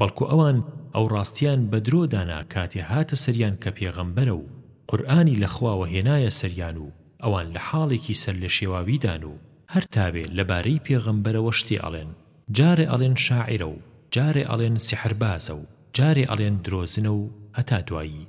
بەڵکو ئەوان ئەو ڕاستیەیان بە درۆ دانا کاتێ هاتە سەریان کە پێغەمبەرە و قورئانی لە خواوە هێنایە سەریان و ئەوان لە حاڵێکی سەر لە شێواویدان و هەر تاوێ لە بارەی پێغەمبەرەوە شتێ ئەڵێن جارێ ئەڵێن شاعیرە و جارێ ئەڵێن سیحربازە و جارێ ئەڵێن درۆزنە و هەتا دوایی.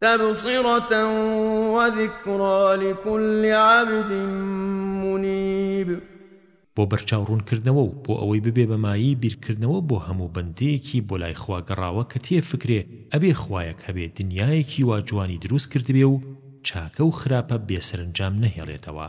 تبصرة وذکری لکل عبد منیب. بۆ بەرچاو ڕوونکردنەوە و بۆ ئەوەی ببێ بە مایەی بیرکردنەوە بۆ هەموو بەندەیەکی بۆ لای خوا گەڕاوە کە تێ فکرێ ئەبێ خوایەک هەبێ دنیایەکی وا جوانی دروست کردبێ و چاکە و خراپە بێ سەرنجام نەهێڵێتەوە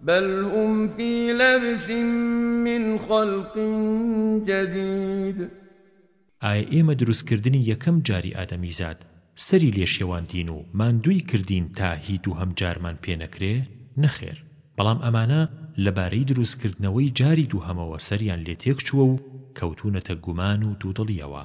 بل هم فی لبس من خلق جدید. ئایا ئێمە دروستکردنی یەکەم جاری ئادەمیزاد سەری لێ شێواندین و ماندووی کردین تا هی دووهەم جارمان پێ نەکرێ؟ نەخێر، بەڵام ئەمانە لەبارەی دروستکردنەوەی جاری دووهەمەوە سەریان لێ تێکچووە و کەوتوونەتە گومان و دوودڵییەوە.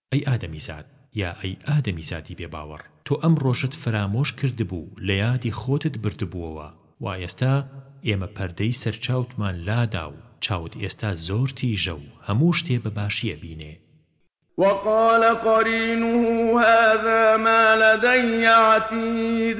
ئەی ئادەمیزاد یا ئەی ئادەمیزادی بێ باوەڕ تۆ ئەم ڕۆژەت فەرامۆش کردبوو و لە یادی خۆتت بردبووەوە و ئێستا ئێمە پەردەی سەر چاوتمان لادا و چاوت ئێستا زۆر تیژە و هەموو شتێ بە باشی ئەبینێ. وقال قرینه هذا ما لدی عتید.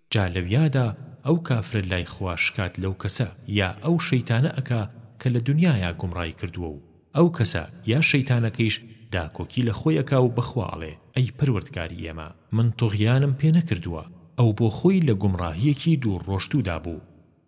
جا لەویادا ئەو کافرە لای خوا شکات لەو کەسە یا ئەو شەیتانە ئەکا کە لە دونیایا گومڕای کردووە و ئەو کەسە یا شەیتانەکەیش داکۆکی لە خۆی ئەکا و بە خوا ئەڵێ ئەی پەروەردگاری ئێمە من طوغیانم پێ نەکردووە ئەو بۆ خۆی لە گومڕاهیەکی دوور ڕۆشتوودا بوو.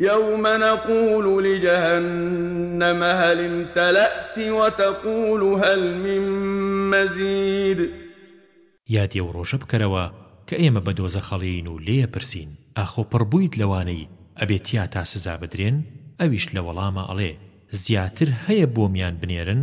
یوم نقول لجهنم هل امتلئت وتقول هل من مزید یادی ئەو ڕۆژە بکەرەوە کە ئێمە بە دۆزەخ ئەڵێین و لێ ئەپرسین ئاخۆ پڕ بوویت لەوانەی ئەبێ تیاتا سزا بدرێن ئەویش لە وەڵاما ئەڵێ زیاتر هەیە بۆمیان بنێرن؟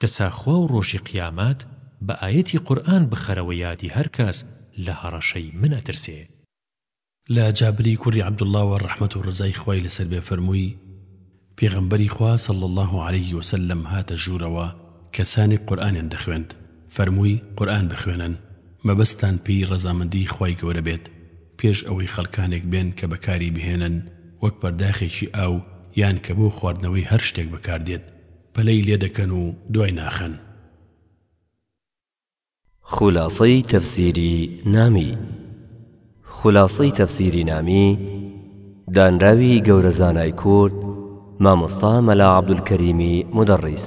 دەسا خواو ڕۆژی قیامەت بە ئایەتی قورئان بخەرەوە یادی هەرکەس لە هەڕەشەی من ئەترسێ. لە جابری کوڕی عبداللەوە ڕەحمەت و ڕەزای خوای لەسەر بێ فەرمووی، پێغەمبەری خوا صلی اللە علیە وسلم هاتە ژوورەوە کەسانێک قورئانیان دەخوێند فەرمووی قورئان بخوێنن مەبەستتان پێی ڕەزامەندی خوای گەورە بێت پێش ئەوەی خەڵکانێک بێن کە بەکاری بهێنن وەک پەرداخێکی ئاو یان کە بۆ خواردنەوەی هەر شتێک بەکاردێت پەلەی لێ دەکەن و دوای ناخەن. خولاسەی تەفسیری نامی خولاسەی تەفسیری نامی دانراوی گەورە زانای کورد مامۆستا مەلا عەبدولکەریمی مودەڕیس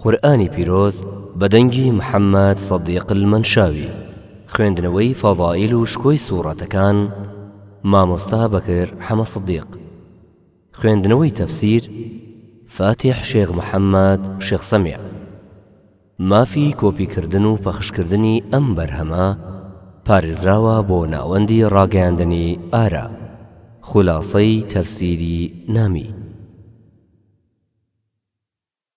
قورئانی پیرۆز بە دەنگی محەممەد سەدیق المەنشاوی خوێندنەوەی فەزائیل و شکۆی سووڕەتەکان مامۆستا بەکر حەمە سدیق. خوێندنەوەی تەفسیر فاتیح شێخ محەممەد شێخ سەمیع. مافی کۆپی کردن و پەخش کردنی ئەم بەرهەمە پارێزراوە بۆ ناوەندی ڕاگەیاندنی ئارا خولاسەی تەفسیری نامی.